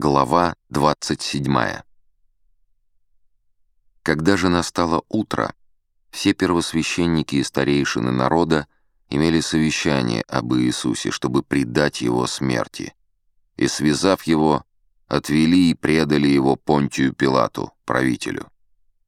Глава 27. Когда же настало утро, все первосвященники и старейшины народа имели совещание об Иисусе, чтобы предать его смерти, и, связав его, отвели и предали его Понтию Пилату, правителю.